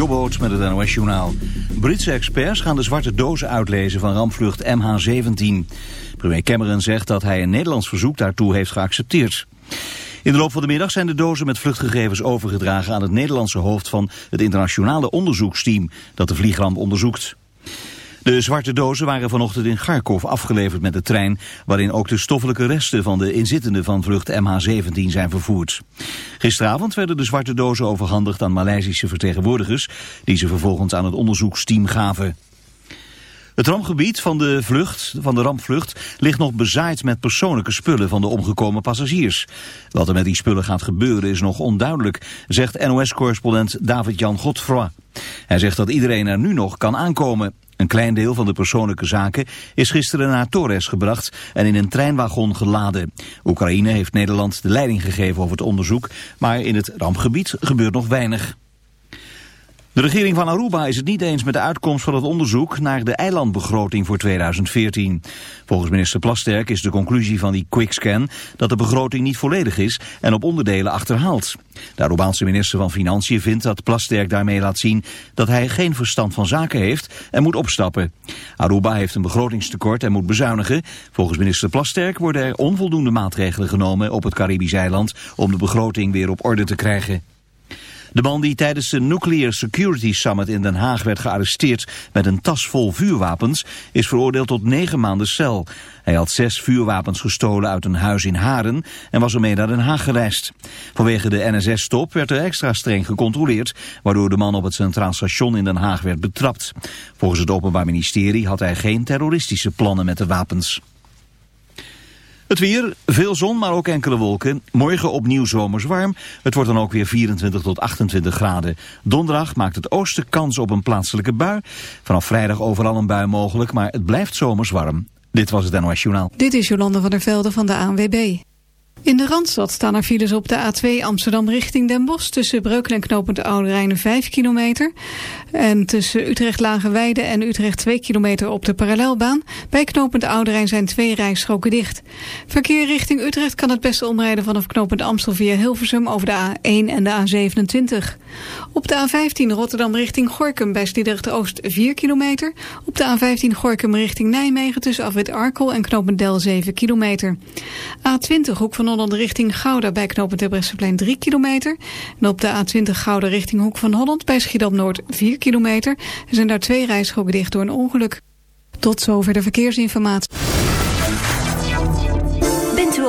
Jobboot met het NOS Journaal. Britse experts gaan de zwarte dozen uitlezen van rampvlucht MH17. Premier Cameron zegt dat hij een Nederlands verzoek daartoe heeft geaccepteerd. In de loop van de middag zijn de dozen met vluchtgegevens overgedragen aan het Nederlandse hoofd van het internationale onderzoeksteam dat de vliegramp onderzoekt. De zwarte dozen waren vanochtend in Kharkov afgeleverd met de trein... waarin ook de stoffelijke resten van de inzittenden van vlucht MH17 zijn vervoerd. Gisteravond werden de zwarte dozen overhandigd aan Maleisische vertegenwoordigers... die ze vervolgens aan het onderzoeksteam gaven. Het rampgebied van de, vlucht, van de rampvlucht ligt nog bezaaid met persoonlijke spullen van de omgekomen passagiers. Wat er met die spullen gaat gebeuren is nog onduidelijk, zegt NOS-correspondent David-Jan Godfroy. Hij zegt dat iedereen er nu nog kan aankomen. Een klein deel van de persoonlijke zaken is gisteren naar Torres gebracht en in een treinwagon geladen. Oekraïne heeft Nederland de leiding gegeven over het onderzoek, maar in het rampgebied gebeurt nog weinig. De regering van Aruba is het niet eens met de uitkomst van het onderzoek naar de eilandbegroting voor 2014. Volgens minister Plasterk is de conclusie van die quickscan dat de begroting niet volledig is en op onderdelen achterhaalt. De Arubaanse minister van Financiën vindt dat Plasterk daarmee laat zien dat hij geen verstand van zaken heeft en moet opstappen. Aruba heeft een begrotingstekort en moet bezuinigen. Volgens minister Plasterk worden er onvoldoende maatregelen genomen op het Caribisch eiland om de begroting weer op orde te krijgen. De man die tijdens de Nuclear Security Summit in Den Haag werd gearresteerd met een tas vol vuurwapens, is veroordeeld tot negen maanden cel. Hij had zes vuurwapens gestolen uit een huis in Haren en was ermee naar Den Haag gereisd. Vanwege de NSS-stop werd er extra streng gecontroleerd, waardoor de man op het Centraal Station in Den Haag werd betrapt. Volgens het Openbaar Ministerie had hij geen terroristische plannen met de wapens. Het weer, veel zon, maar ook enkele wolken. Morgen opnieuw zomers warm. Het wordt dan ook weer 24 tot 28 graden. Donderdag maakt het oosten kans op een plaatselijke bui. Vanaf vrijdag overal een bui mogelijk, maar het blijft zomers warm. Dit was het NOS Journaal. Dit is Jolande van der Velde van de ANWB. In de Randstad staan er files op de A2 Amsterdam richting Den Bosch... tussen Breukelen en Knopend Oude Rijn 5 kilometer. En tussen Utrecht Lagenweide en Utrecht 2 kilometer op de parallelbaan. Bij Knopend Oude Rijn zijn twee rijstroken dicht. Verkeer richting Utrecht kan het beste omrijden vanaf Knopend Amstel via Hilversum... over de A1 en de A27. Op de A15 Rotterdam richting Gorkum bij Sliedrecht Oost 4 kilometer. Op de A15 Gorkum richting Nijmegen tussen Afwit Arkel en Knopend Del 7 kilometer. A20 Hoek van Holland richting Gouda bij knooppunt Terbrechtseplein 3 kilometer. En op de A20 Gouda richting Hoek van Holland bij Schiedam-Noord 4 kilometer. Er zijn daar twee rijstroken dicht door een ongeluk. Tot zover de verkeersinformatie.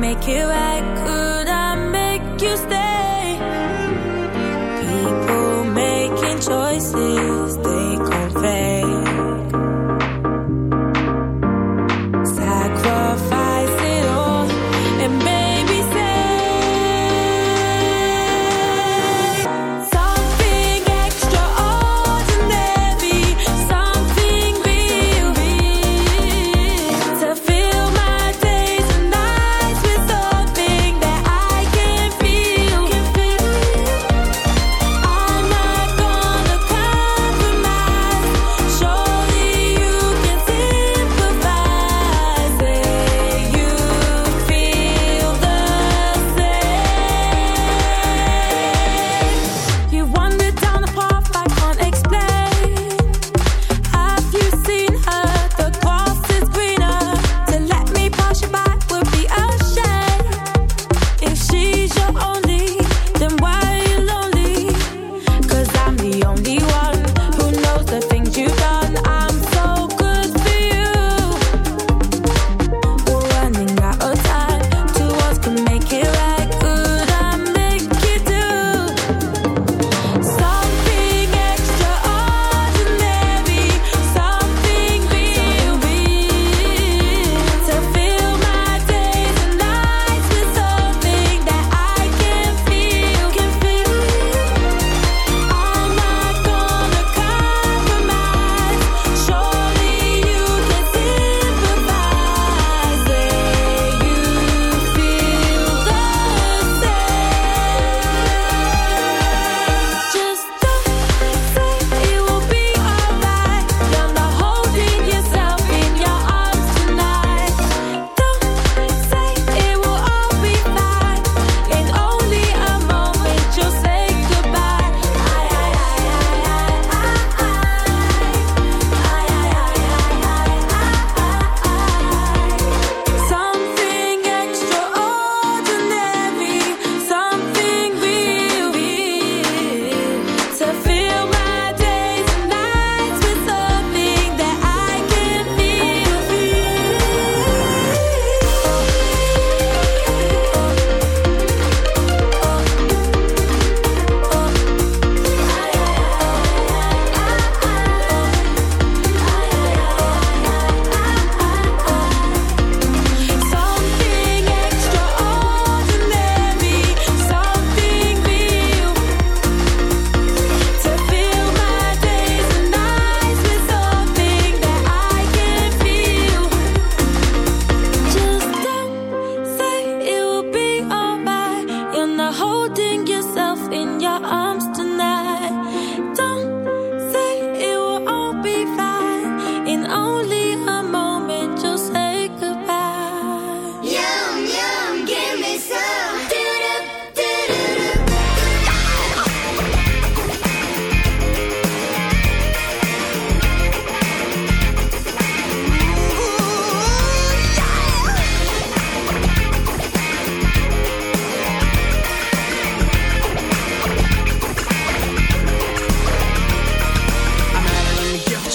make it right. Could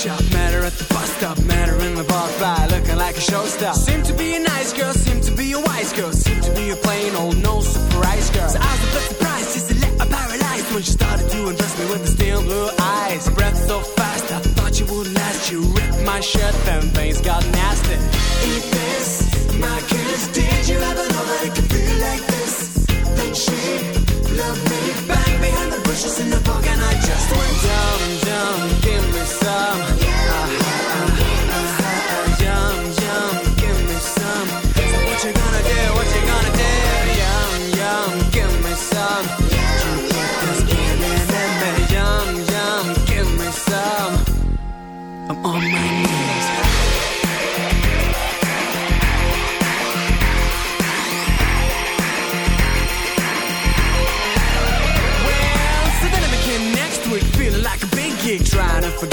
shop, met her at the bus stop, met her in the bar by looking like a showstopper. Seemed to be a nice girl, seemed to be a wise girl, seemed to be a plain old no surprise girl. So I was a bit surprised, just to let little paralyze when she started to undress me with the steel blue eyes. Breath so fast, I thought you would last. You ripped my shirt, then things got nasty. Eat this, my kiss. Did you ever know that it could feel like this? Then she loved me, bang behind the bushes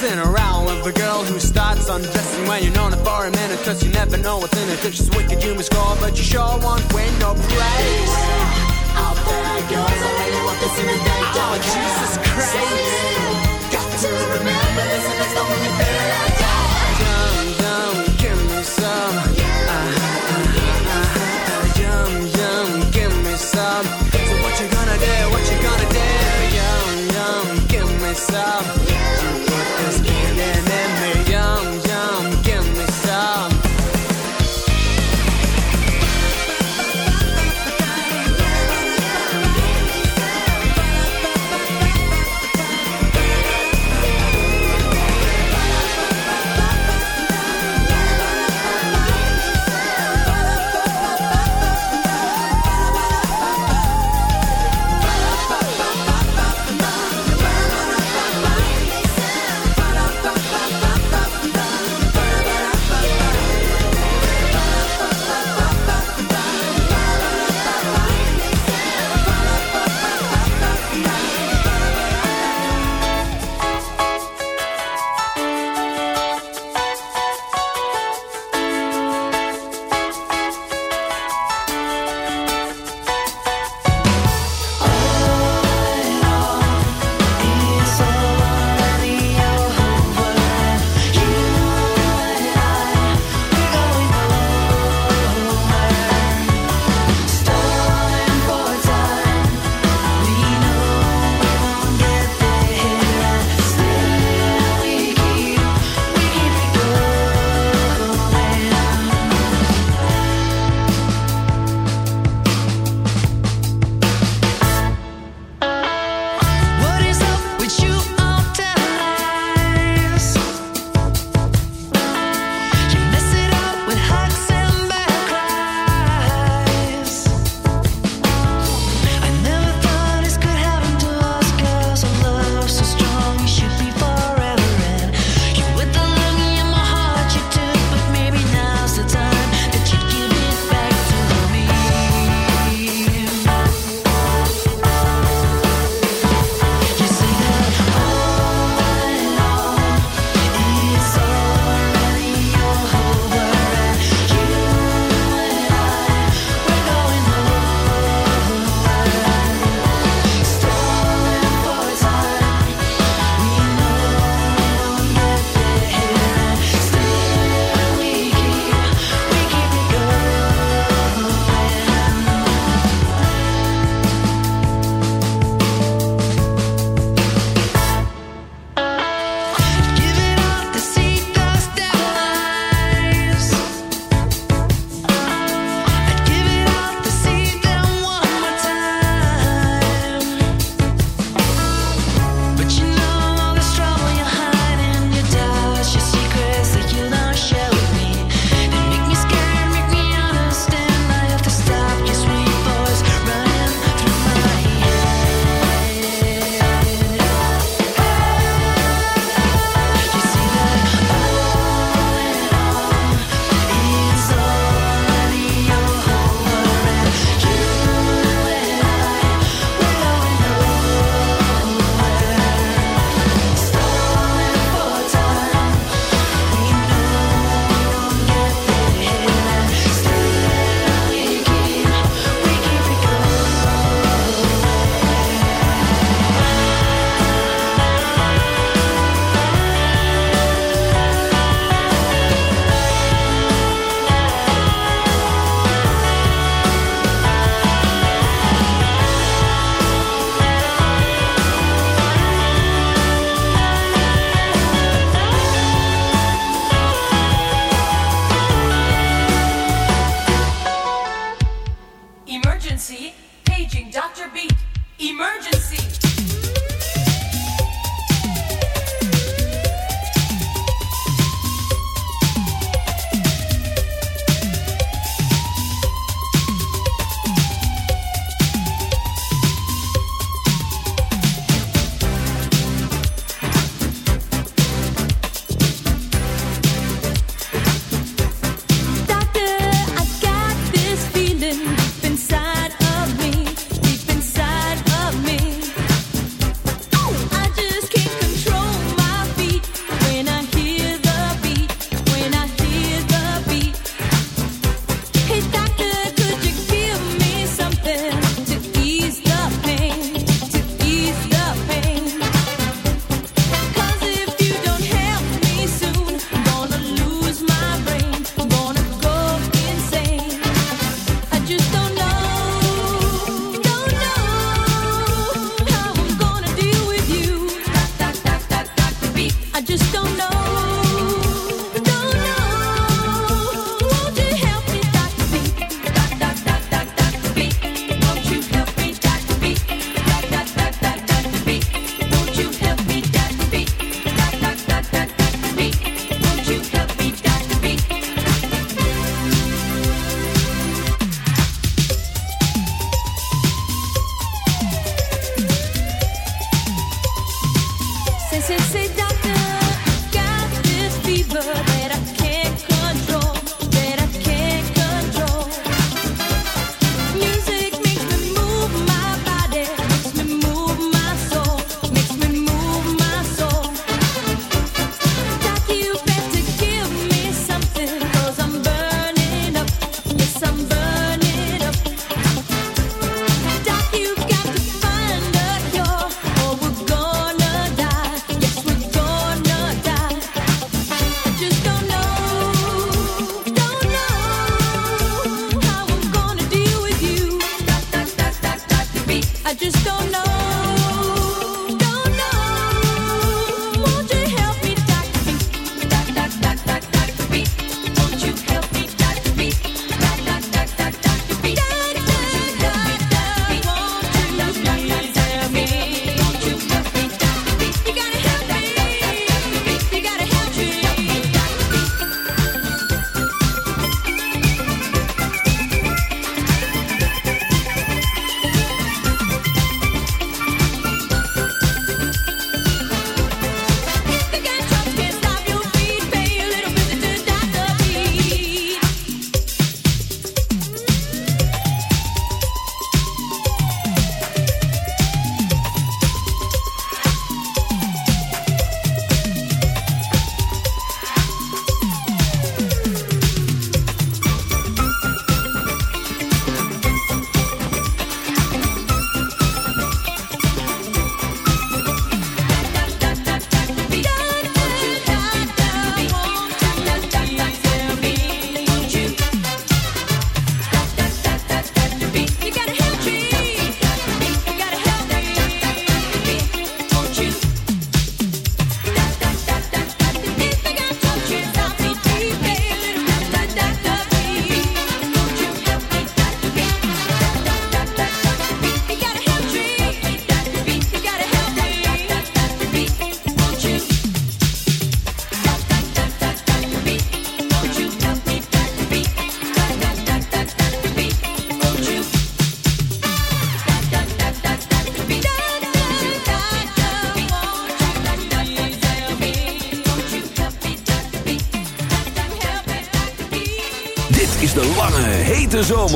messing around with a girl who starts undressing when you're known for a minute. Cause you never know what's in it. If she's wicked, you must score, but you sure won't win no praise. Out there goes, I really want this in a day. Oh, Jesus Christ.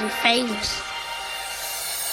I famous.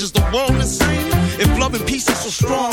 Is the world insane? If love and peace is so strong,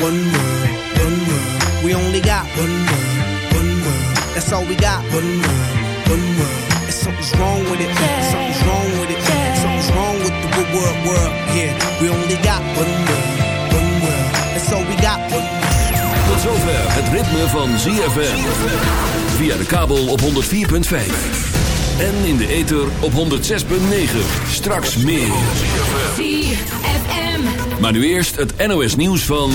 One world, one world. We only got one world, one world. That's all we got. One world, one world. And something's wrong with it. Something's wrong with it. Something's wrong with the good world, world. Yeah, we only got one world, one world. That's all we got. One world. Tot zover het ritme van ZFM. Via de kabel op 104.5. En in de ether op 106.9. Straks meer. ZFM. Maar nu eerst het NOS nieuws van...